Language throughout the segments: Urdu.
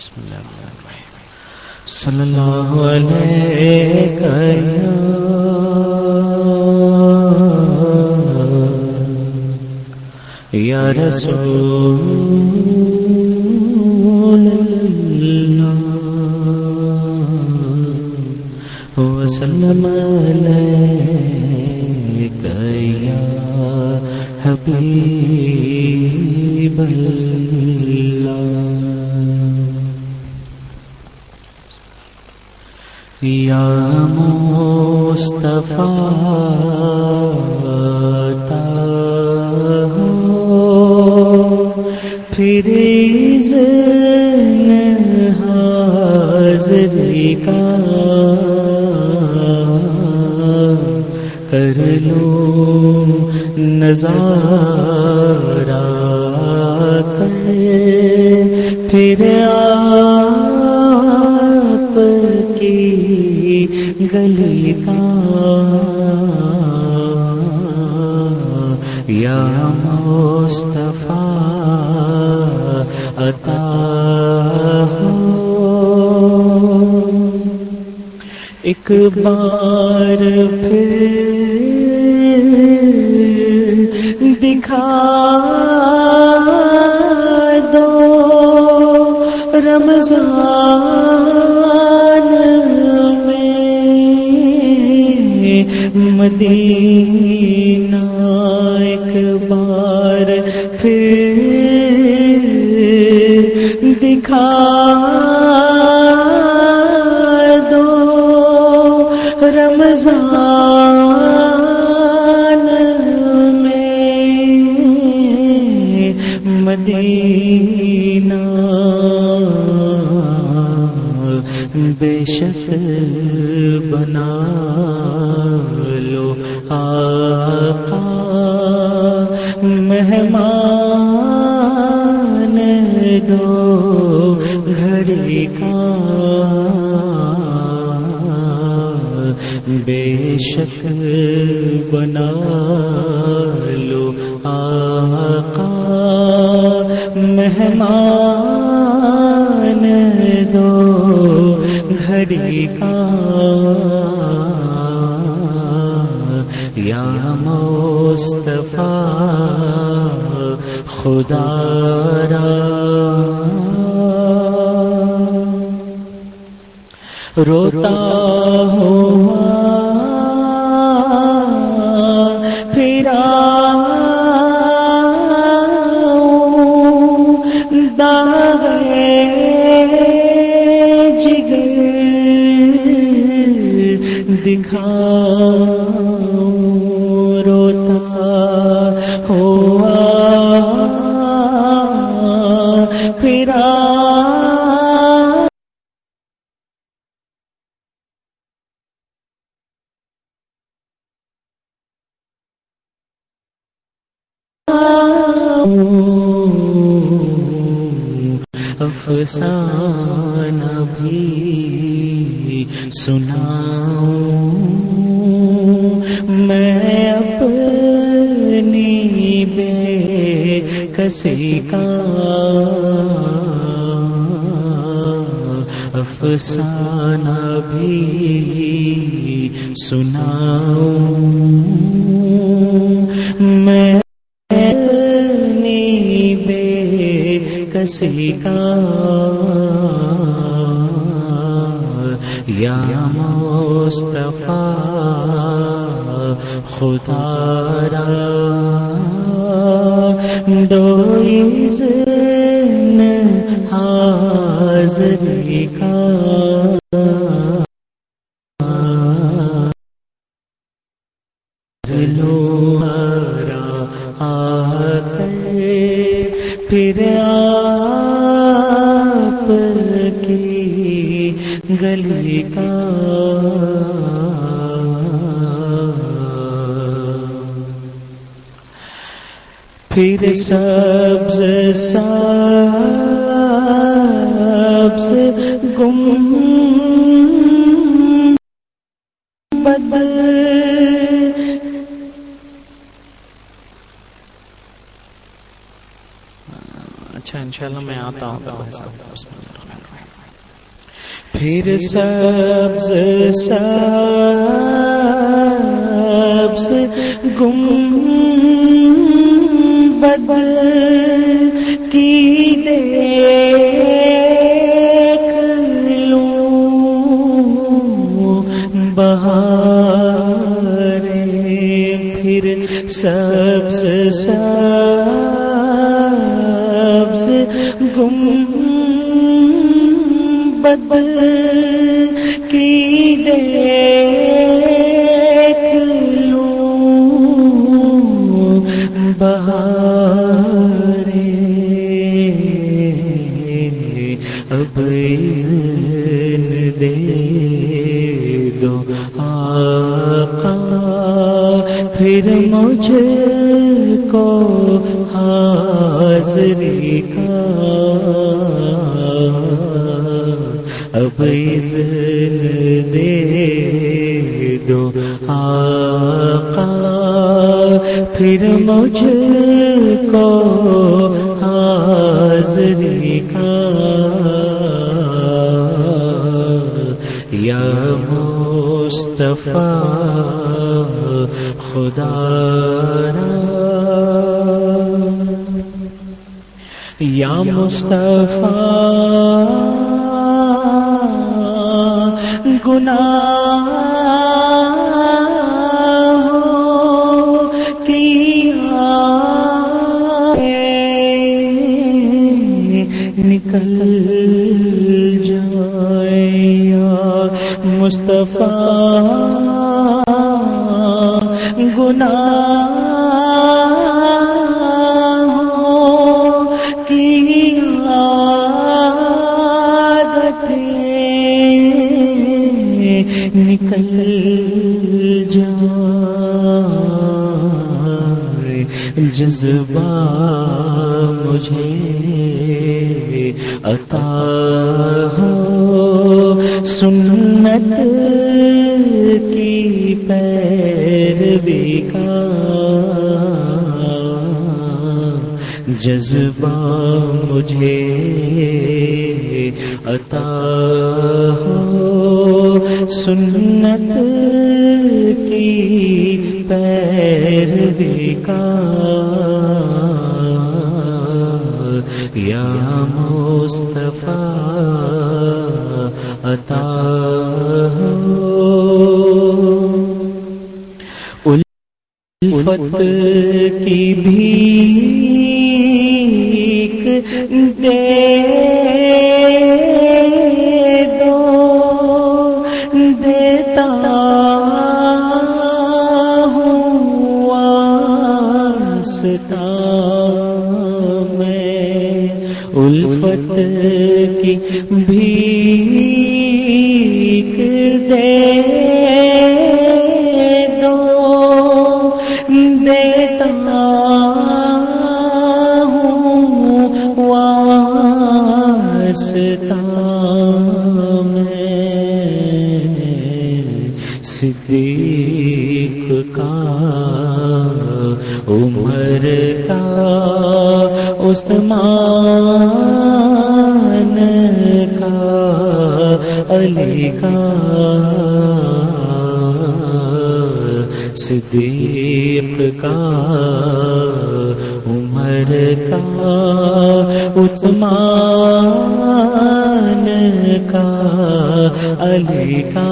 بسم اللہ الرحمن الرحیم۔ صلی اللہ علیہ یا رسول اللہ۔ وسلم علیک یا حبیب اللہ۔ یا مصطفیٰ تا پھر حاضری کا کر لو۔ نظارہ پھر آپ کی گلی کا یا مصطفیٰ عطا ہو۔ ایک بار پھر دکھا دو رمضان میں مدینہ مدینہ بے شک بے شک بنا لو آقا مہمان دو گھڑی کا یا مصطفیٰ خدا را روتا ہوا پھرا جگر دکھا افسانہ بھی سناؤں۔ میں اپنی بے کسی کا افسانہ بھی سناؤں۔ کسی کا یا مصطفیٰ خدا را۔ دو اذن حاضری کا۔ لو آتے پھر گلی کا۔ پھر سبز سبز گم بدل اچھا انشاءاللہ میں آتا ہوں۔ پھر سبز سبز گم بد کی دے بہار پھر سبز سبز گم بد کی دیکھ لوں بہار اب اذن دے دو آقا پھر مجھ کو حاضری کا اب اذن دے دو آقا، پھر مجھ کو حاضری کا یا مصطفیٰ، خدا را۔ یا مصطفیٰ۔ گناہ کیا نکل جائے مصطفیٰ گناہ جذبہ مجھے عطا ہو۔ سنت کی پیروی کا جذبہ مجھے عطا ہو۔ سنت کی پیروی کا یا مصطفیٰ عطا ہو۔ الفت کی بھیک دے۔ بھیک دے دو دیتا ہوں واسطہ میں صدیق کا عمر کا عثمان کا علی کا صدیق کا عمر کا عثمان کا علی کا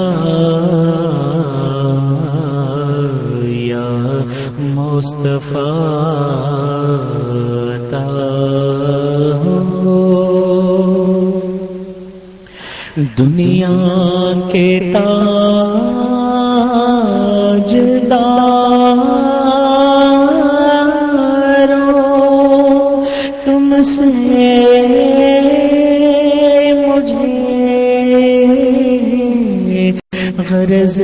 یا مصطفیٰ دنیا کے تاج دارو تم سے مجھے غرض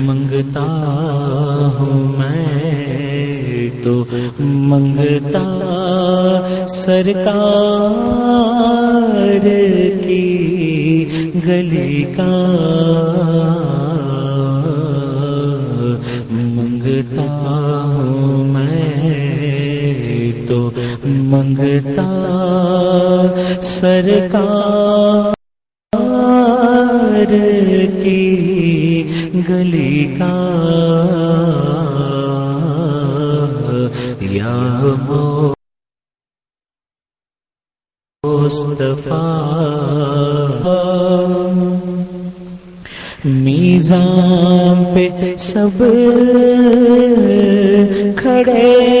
منگتا ہوں میں تو منگتا سرکار کی گلی کا منگتا ہوں میں تو منگتا سرکار کی گلی کا یا میزان پہ سب کھڑے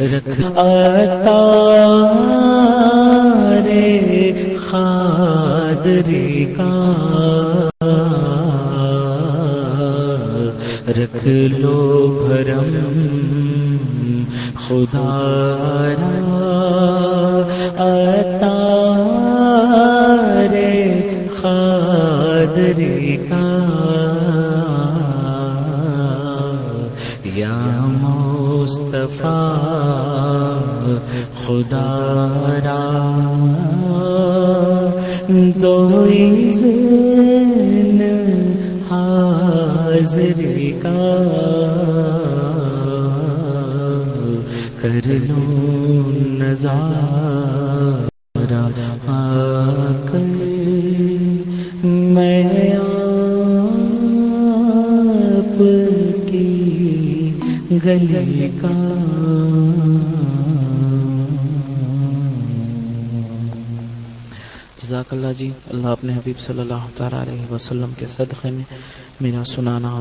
رکھا رے خادری کا رکھ لو بھرم خدا عطا رے خادری کا مصطفیٰ خدا را۔ دو زین حاضری کا۔ کر لو نظار جزاک اللہ جی اللہ اپنے حبیب صلی اللہ تعالی علیہ وسلم کے صدقے میں میرا سنانا